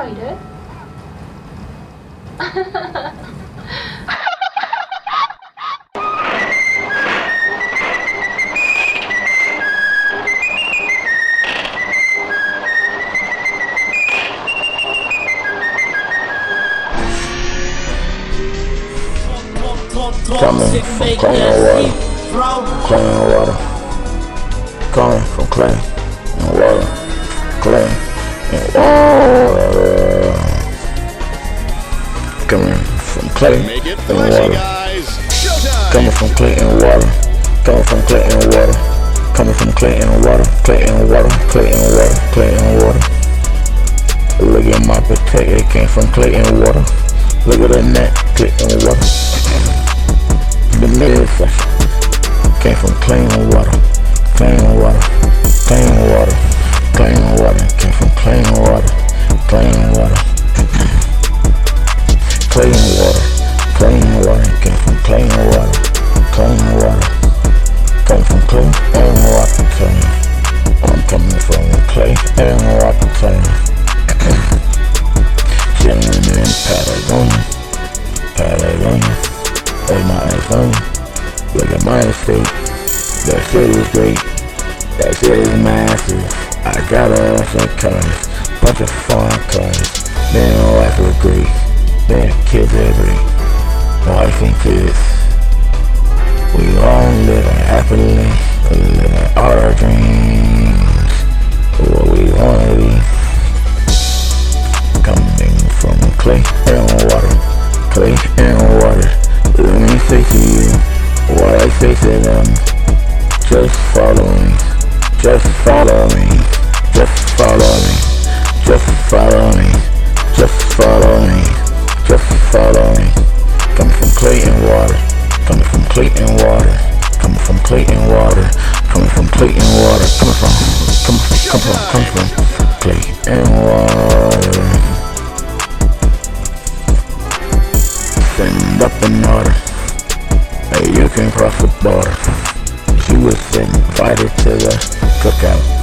probably did. Coming from Cornwall Water. Clean and water. Coming from clean. and water. Coming from it and water. guys. Coming from clay and water. Coming from clay and water. Coming from clay and water. Clay and water. Clay and water. Clay and water. Look at my potato. It came from clay and water. Look at the net. Clay and water. The middle section came from clay and water. Clay and water. Clay and water. Clay and water. Clay and water. Came from clay and water. Clay and water. Came from clay and water. Clay. I'm coming from clay and water. Clay. Chilling in Patagonia. Patagonia. Hey, my Arizona. Look at my state. That shit is great. That shit is massive. I got a some colors. Bunch of fun colors. Man, life is great. Man, kids great. Wife and kids. We all living happily. We living our dreams. What we wanna be. Coming from clay and water. Clay and water. Let me say to you what I say to them. Just follow me. Just follow me. Just follow me. Just follow me. Just follow me. Just follow me. Coming from clay and water. Coming from clay and water. Coming from clay and water. Coming from clay and water. Coming from coming from coming from coming from clay and water. Send up an order. Hey, you can cross the border. She was invited to the cookout.